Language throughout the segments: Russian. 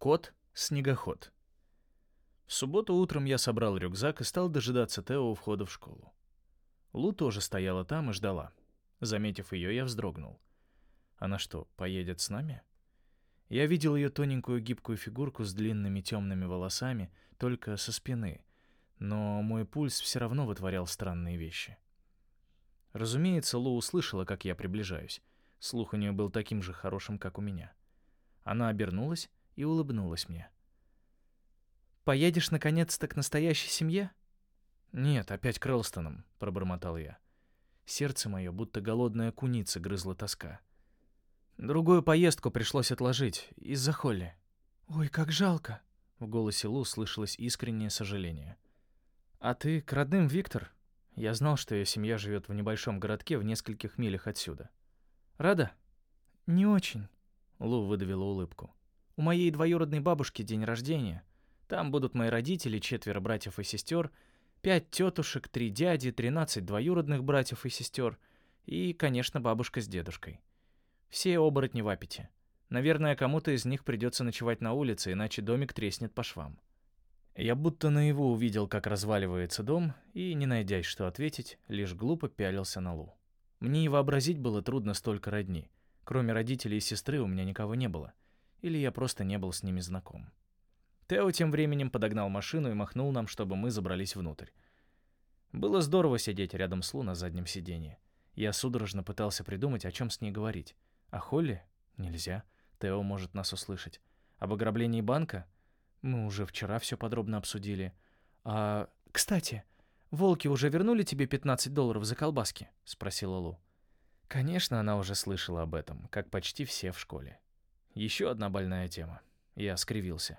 Кот-снегоход. В субботу утром я собрал рюкзак и стал дожидаться Тео у входа в школу. Лу тоже стояла там и ждала. Заметив ее, я вздрогнул. Она что, поедет с нами? Я видел ее тоненькую гибкую фигурку с длинными темными волосами только со спины, но мой пульс все равно вытворял странные вещи. Разумеется, Лу услышала, как я приближаюсь. Слух у нее был таким же хорошим, как у меня. Она обернулась и улыбнулась мне. «Поедешь, наконец-то, к настоящей семье?» «Нет, опять к Релстоном», — пробормотал я. Сердце мое, будто голодная куница, грызла тоска. Другую поездку пришлось отложить из-за Холли. «Ой, как жалко!» — в голосе Лу слышалось искреннее сожаление. «А ты к родным, Виктор?» Я знал, что ее семья живет в небольшом городке в нескольких милях отсюда. «Рада?» «Не очень», — Лу выдавила улыбку. «У моей двоюродной бабушки день рождения. Там будут мои родители, четверо братьев и сестер, пять тетушек, три дяди, тринадцать двоюродных братьев и сестер и, конечно, бабушка с дедушкой. Все оборотни в аппете. Наверное, кому-то из них придется ночевать на улице, иначе домик треснет по швам. Я будто наяву увидел, как разваливается дом, и, не найдясь, что ответить, лишь глупо пялился на Лу. Мне и вообразить было трудно столько родни. Кроме родителей и сестры у меня никого не было. Или я просто не был с ними знаком. Тео тем временем подогнал машину и махнул нам, чтобы мы забрались внутрь. Было здорово сидеть рядом с Лу на заднем сиденье. Я судорожно пытался придумать, о чем с ней говорить. О Холли? Нельзя. Тео может нас услышать. Об ограблении банка? Мы уже вчера все подробно обсудили. А, кстати, волки уже вернули тебе 15 долларов за колбаски? Спросила Лу. Конечно, она уже слышала об этом, как почти все в школе. Еще одна больная тема. Я скривился.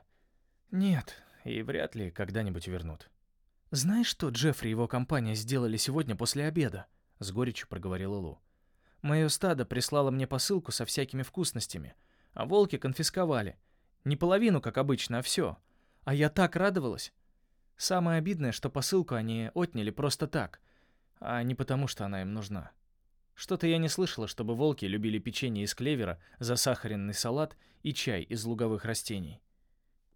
Нет, и вряд ли когда-нибудь вернут. Знаешь, что Джеффри и его компания сделали сегодня после обеда? С горечью проговорила Лу. Мое стадо прислало мне посылку со всякими вкусностями, а волки конфисковали. Не половину, как обычно, а все. А я так радовалась. Самое обидное, что посылку они отняли просто так, а не потому, что она им нужна. Что-то я не слышала, чтобы волки любили печенье из клевера, засахаренный салат и чай из луговых растений.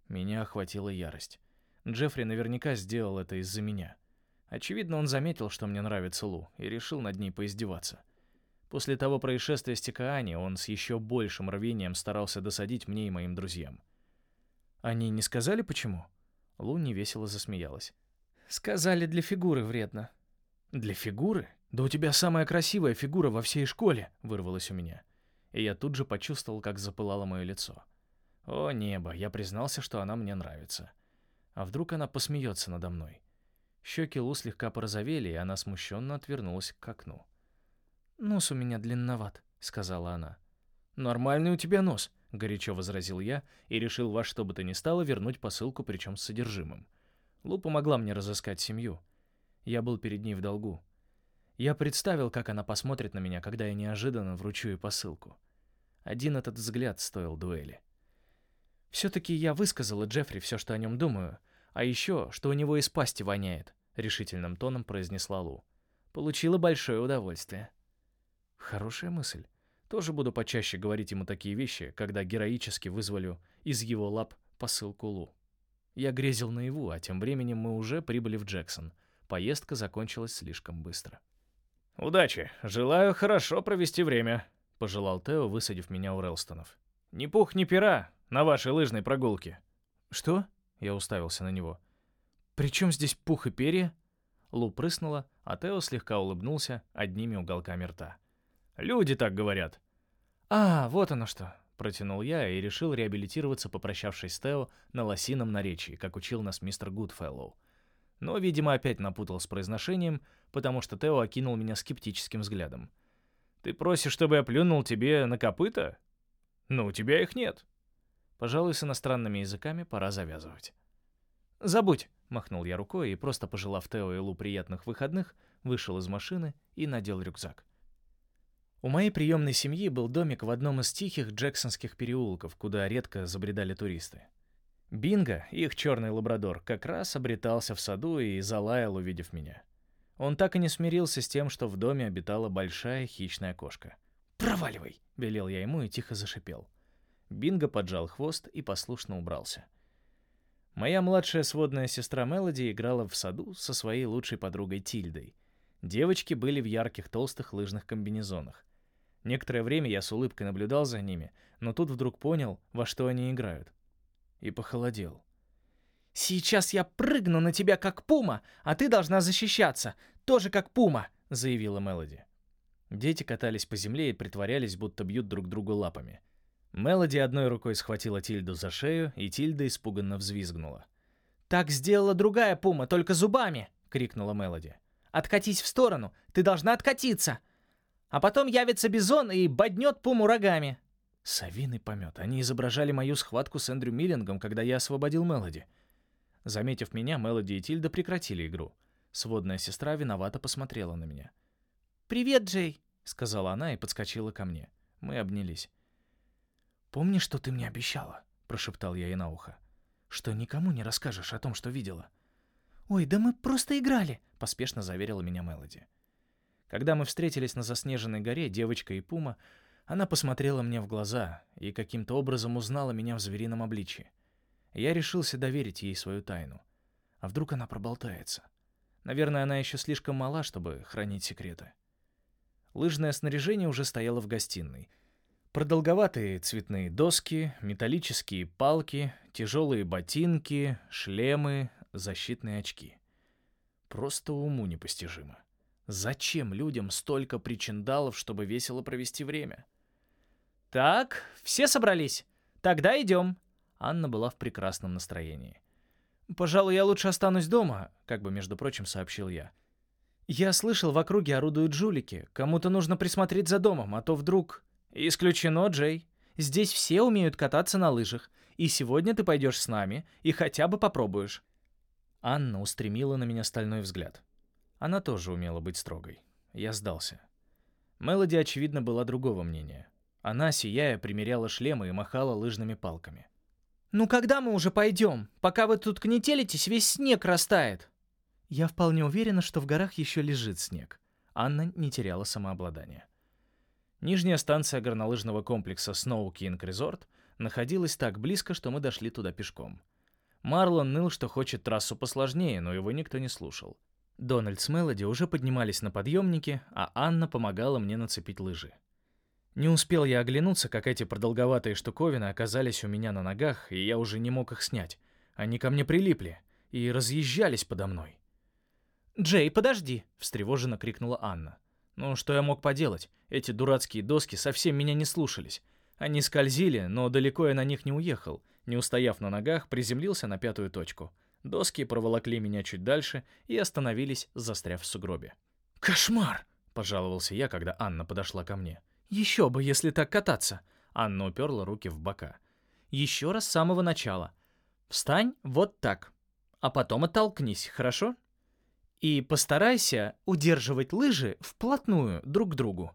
Меня охватила ярость. Джеффри наверняка сделал это из-за меня. Очевидно, он заметил, что мне нравится Лу, и решил над ней поиздеваться. После того происшествия с Тикаани он с еще большим рвением старался досадить мне и моим друзьям. «Они не сказали, почему?» Лу невесело засмеялась. «Сказали, для фигуры вредно». «Для фигуры? Да у тебя самая красивая фигура во всей школе!» вырвалось у меня. И я тут же почувствовал, как запылало мое лицо. О небо, я признался, что она мне нравится. А вдруг она посмеется надо мной? Щеки Лу слегка порозовели, и она смущенно отвернулась к окну. «Нос у меня длинноват», — сказала она. «Нормальный у тебя нос», — горячо возразил я и решил во что бы то ни стало вернуть посылку, причем с содержимым. Лу помогла мне разыскать семью. Я был перед ней в долгу. Я представил, как она посмотрит на меня, когда я неожиданно вручу ей посылку. Один этот взгляд стоил дуэли. «Все-таки я высказала Джеффри все, что о нем думаю, а еще, что у него из пасти воняет», — решительным тоном произнесла Лу. «Получила большое удовольствие». Хорошая мысль. Тоже буду почаще говорить ему такие вещи, когда героически вызволю из его лап посылку Лу. Я грезил наяву, а тем временем мы уже прибыли в Джексон. Поездка закончилась слишком быстро. «Удачи! Желаю хорошо провести время», — пожелал Тео, высадив меня у Релстонов. «Ни пуха, ни пера на вашей лыжной прогулке». «Что?» — я уставился на него. «При чем здесь пух и перья?» Лу прыснула, а Тео слегка улыбнулся одними уголками рта. Люди так говорят». «А, вот оно что», — протянул я и решил реабилитироваться, попрощавшись с Тео на лосином наречии, как учил нас мистер Гудфеллоу. Но, видимо, опять напутал с произношением, потому что Тео окинул меня скептическим взглядом. «Ты просишь, чтобы я плюнул тебе на копыта? Ну, у тебя их нет». Пожалуй, с иностранными языками пора завязывать. «Забудь», — махнул я рукой и, просто пожелав Тео и Лу приятных выходных, вышел из машины и надел рюкзак. У моей приемной семьи был домик в одном из тихих джексонских переулков, куда редко забредали туристы. Бинго, их черный лабрадор, как раз обретался в саду и залаял, увидев меня. Он так и не смирился с тем, что в доме обитала большая хищная кошка. «Проваливай!» — велел я ему и тихо зашипел. Бинго поджал хвост и послушно убрался. Моя младшая сводная сестра Мелоди играла в саду со своей лучшей подругой Тильдой. Девочки были в ярких толстых лыжных комбинезонах. Некоторое время я с улыбкой наблюдал за ними, но тут вдруг понял, во что они играют. И похолодел. «Сейчас я прыгну на тебя, как пума, а ты должна защищаться, тоже как пума», — заявила Мелоди. Дети катались по земле и притворялись, будто бьют друг другу лапами. Мелоди одной рукой схватила Тильду за шею, и Тильда испуганно взвизгнула. «Так сделала другая пума, только зубами!» — крикнула Мелоди. «Откатись в сторону! Ты должна откатиться! А потом явится бизон и боднет пуму рогами!» Совиный помет. Они изображали мою схватку с Эндрю Миллингом, когда я освободил Мелоди. Заметив меня, Мелоди и Тильда прекратили игру. Сводная сестра виновато посмотрела на меня. «Привет, Джей», — сказала она и подскочила ко мне. Мы обнялись. «Помнишь, что ты мне обещала?» — прошептал я ей на ухо. «Что никому не расскажешь о том, что видела». «Ой, да мы просто играли», — поспешно заверила меня Мелоди. Когда мы встретились на заснеженной горе, девочка и Пума, она посмотрела мне в глаза и каким-то образом узнала меня в зверином обличье. Я решился доверить ей свою тайну. А вдруг она проболтается? Наверное, она еще слишком мала, чтобы хранить секреты. Лыжное снаряжение уже стояло в гостиной. Продолговатые цветные доски, металлические палки, тяжелые ботинки, шлемы, защитные очки. Просто уму непостижимо. Зачем людям столько причиндалов, чтобы весело провести время? «Так, все собрались? Тогда идем». Анна была в прекрасном настроении. «Пожалуй, я лучше останусь дома», — как бы, между прочим, сообщил я. Я слышал, в округе орудуют жулики. Кому-то нужно присмотреть за домом, а то вдруг... Исключено, Джей. Здесь все умеют кататься на лыжах. И сегодня ты пойдешь с нами и хотя бы попробуешь. Анна устремила на меня стальной взгляд. Она тоже умела быть строгой. Я сдался. Мелоди, очевидно, была другого мнения. Она, сияя, примеряла шлемы и махала лыжными палками. «Ну когда мы уже пойдем? Пока вы тут кнетелитесь, весь снег растает!» Я вполне уверена, что в горах еще лежит снег. Анна не теряла самообладания. Нижняя станция горнолыжного комплекса Snow King Resort находилась так близко, что мы дошли туда пешком. Марлон ныл, что хочет трассу посложнее, но его никто не слушал. Дональд с Мелоди уже поднимались на подъемнике, а Анна помогала мне нацепить лыжи. Не успел я оглянуться, как эти продолговатые штуковины оказались у меня на ногах, и я уже не мог их снять. Они ко мне прилипли и разъезжались подо мной. «Джей, подожди!» — встревоженно крикнула Анна. Ну, что я мог поделать? Эти дурацкие доски совсем меня не слушались. Они скользили, но далеко я на них не уехал. Не устояв на ногах, приземлился на пятую точку. Доски проволокли меня чуть дальше и остановились, застряв в сугробе. «Кошмар!» — пожаловался я, когда Анна подошла ко мне. «Еще бы, если так кататься!» Анна уперла руки в бока. «Еще раз с самого начала. Встань вот так, а потом оттолкнись, хорошо?» И постарайся удерживать лыжи вплотную друг к другу.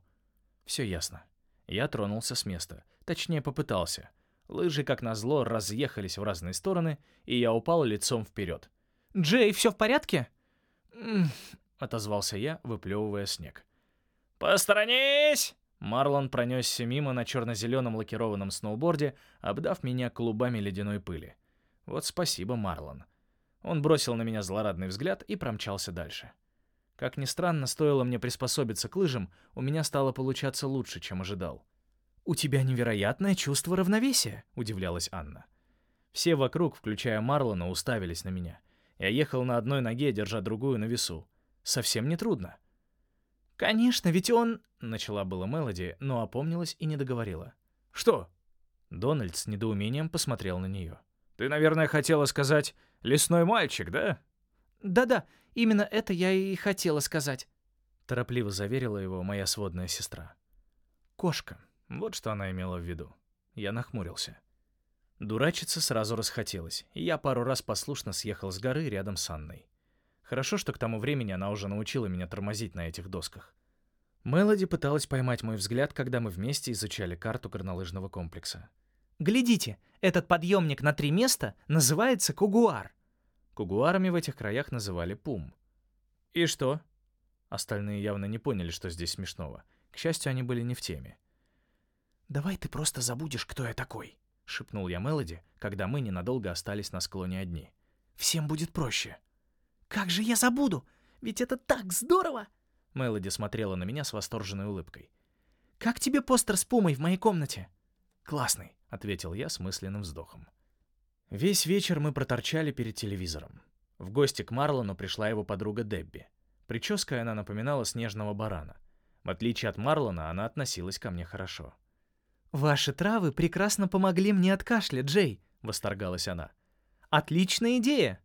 Все ясно. Я тронулся с места. Точнее, попытался. Лыжи, как назло, разъехались в разные стороны, и я упал лицом вперед. «Джей, все в порядке?» отозвался я, выплевывая снег. «Посторонись!» Марлон пронесся мимо на черно-зеленом лакированном сноуборде, обдав меня клубами ледяной пыли. Вот спасибо, Марлон. Он бросил на меня злорадный взгляд и промчался дальше. Как ни странно, стоило мне приспособиться к лыжам, у меня стало получаться лучше, чем ожидал. «У тебя невероятное чувство равновесия», — удивлялась Анна. Все вокруг, включая Марлона, уставились на меня. Я ехал на одной ноге, держа другую на весу. Совсем не трудно. «Конечно, ведь он...» — начала была Мелоди, но опомнилась и не договорила. «Что?» Дональд с недоумением посмотрел на нее. «Ты, наверное, хотела сказать «лесной мальчик», да?» «Да-да, именно это я и хотела сказать», — торопливо заверила его моя сводная сестра. «Кошка». Вот что она имела в виду. Я нахмурился. Дурачиться сразу расхотелось, и я пару раз послушно съехал с горы рядом с Анной. Хорошо, что к тому времени она уже научила меня тормозить на этих досках. Мелоди пыталась поймать мой взгляд, когда мы вместе изучали карту горнолыжного комплекса. Глядите, этот подъемник на три места называется Кугуар. Кугуарами в этих краях называли пум. И что? Остальные явно не поняли, что здесь смешного. К счастью, они были не в теме. «Давай ты просто забудешь, кто я такой», — шепнул я Мелоди, когда мы ненадолго остались на склоне одни. «Всем будет проще». «Как же я забуду? Ведь это так здорово!» Мелоди смотрела на меня с восторженной улыбкой. «Как тебе постер с пумой в моей комнате?» «Классный», — ответил я с мысленным вздохом. Весь вечер мы проторчали перед телевизором. В гости к Марлону пришла его подруга Дебби. Прической она напоминала снежного барана. В отличие от Марлона, она относилась ко мне хорошо. «Ваши травы прекрасно помогли мне от кашля, Джей», — восторгалась она. «Отличная идея!»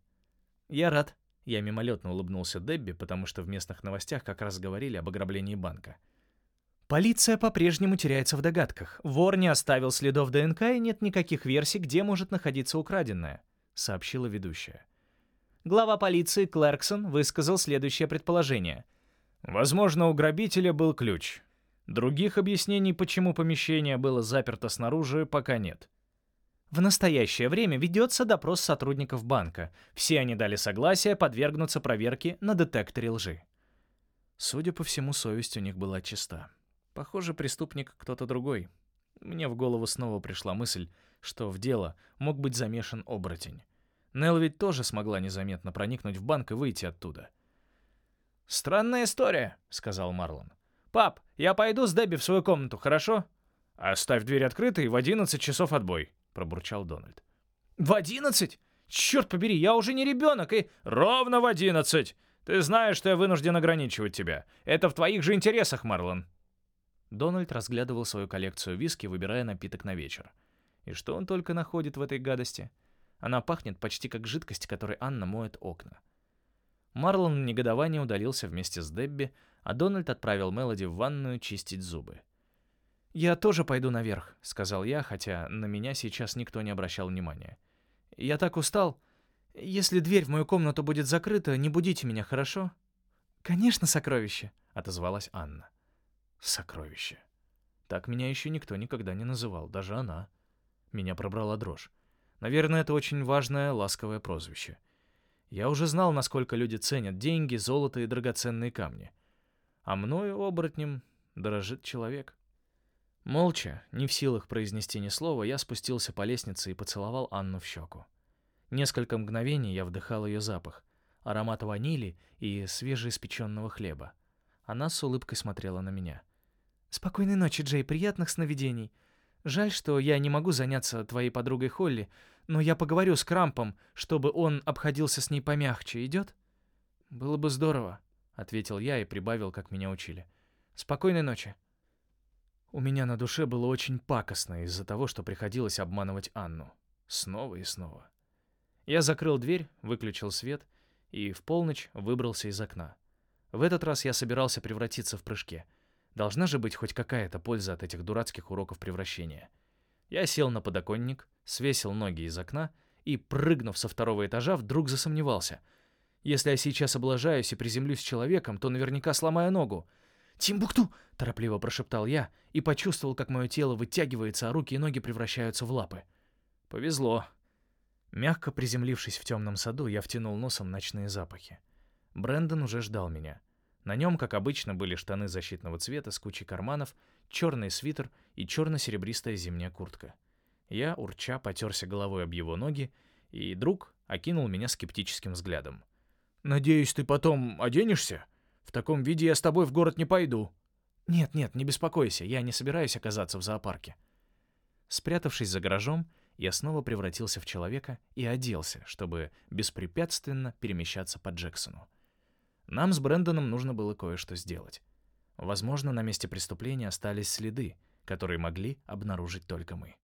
«Я рад». Я мимолетно улыбнулся Дебби, потому что в местных новостях как раз говорили об ограблении банка. Полиция по-прежнему теряется в догадках. Вор не оставил следов ДНК и нет никаких версий, где может находиться украденное, сообщила ведущая. Глава полиции Клэрксон высказал следующее предположение. Возможно, у грабителя был ключ. Других объяснений, почему помещение было заперто снаружи, пока нет. В настоящее время ведется допрос сотрудников банка. Все они дали согласие подвергнуться проверке на детекторе лжи. Судя по всему, совесть у них была чиста. Похоже, преступник кто-то другой. Мне в голову снова пришла мысль, что в дело мог быть замешан оборотень. Нелл ведь тоже смогла незаметно проникнуть в банк и выйти оттуда. «Странная история», — сказал Марлон. «Пап, я пойду с Дебби в свою комнату, хорошо?» «Оставь дверь открытой, в одиннадцать часов отбой», — пробурчал Дональд. «В одиннадцать? Черт побери, я уже не ребенок и...» «Ровно в одиннадцать! Ты знаешь, что я вынужден ограничивать тебя. Это в твоих же интересах, Марлон». Дональд разглядывал свою коллекцию виски, выбирая напиток на вечер. И что он только находит в этой гадости? Она пахнет почти как жидкость, которой Анна моет окна. Марлон в негодовании удалился вместе с Дебби, а Дональд отправил Мелоди в ванную чистить зубы. «Я тоже пойду наверх», — сказал я, хотя на меня сейчас никто не обращал внимания. «Я так устал. Если дверь в мою комнату будет закрыта, не будите меня, хорошо?» «Конечно, сокровище», — отозвалась Анна. Сокровище. Так меня еще никто никогда не называл, даже она. Меня пробрала дрожь. Наверное, это очень важное, ласковое прозвище. Я уже знал, насколько люди ценят деньги, золото и драгоценные камни. А мною, оборотнем, дорожит человек. Молча, не в силах произнести ни слова, я спустился по лестнице и поцеловал Анну в щеку. Несколько мгновений я вдыхал ее запах, аромат ванили и свежеиспеченного хлеба. Она с улыбкой смотрела на меня. «Спокойной ночи, Джей, приятных сновидений. Жаль, что я не могу заняться твоей подругой Холли, но я поговорю с Крампом, чтобы он обходился с ней помягче. Идет?» «Было бы здорово», — ответил я и прибавил, как меня учили. «Спокойной ночи». У меня на душе было очень пакостно из-за того, что приходилось обманывать Анну. Снова и снова. Я закрыл дверь, выключил свет и в полночь выбрался из окна. В этот раз я собирался превратиться в прыжке. Должна же быть хоть какая-то польза от этих дурацких уроков превращения. Я сел на подоконник, свесил ноги из окна и, прыгнув со второго этажа, вдруг засомневался. Если я сейчас облажаюсь и приземлюсь человеком, то наверняка сломаю ногу. «Тимбукту!» — торопливо прошептал я и почувствовал, как мое тело вытягивается, а руки и ноги превращаются в лапы. Повезло. Мягко приземлившись в темном саду, я втянул носом ночные запахи. Брэндон уже ждал меня. На нем, как обычно, были штаны защитного цвета с кучей карманов, черный свитер и черно-серебристая зимняя куртка. Я, урча, потерся головой об его ноги, и друг окинул меня скептическим взглядом. «Надеюсь, ты потом оденешься? В таком виде я с тобой в город не пойду». «Нет-нет, не беспокойся, я не собираюсь оказаться в зоопарке». Спрятавшись за гаражом, я снова превратился в человека и оделся, чтобы беспрепятственно перемещаться по Джексону. Нам с Брэндоном нужно было кое-что сделать. Возможно, на месте преступления остались следы, которые могли обнаружить только мы.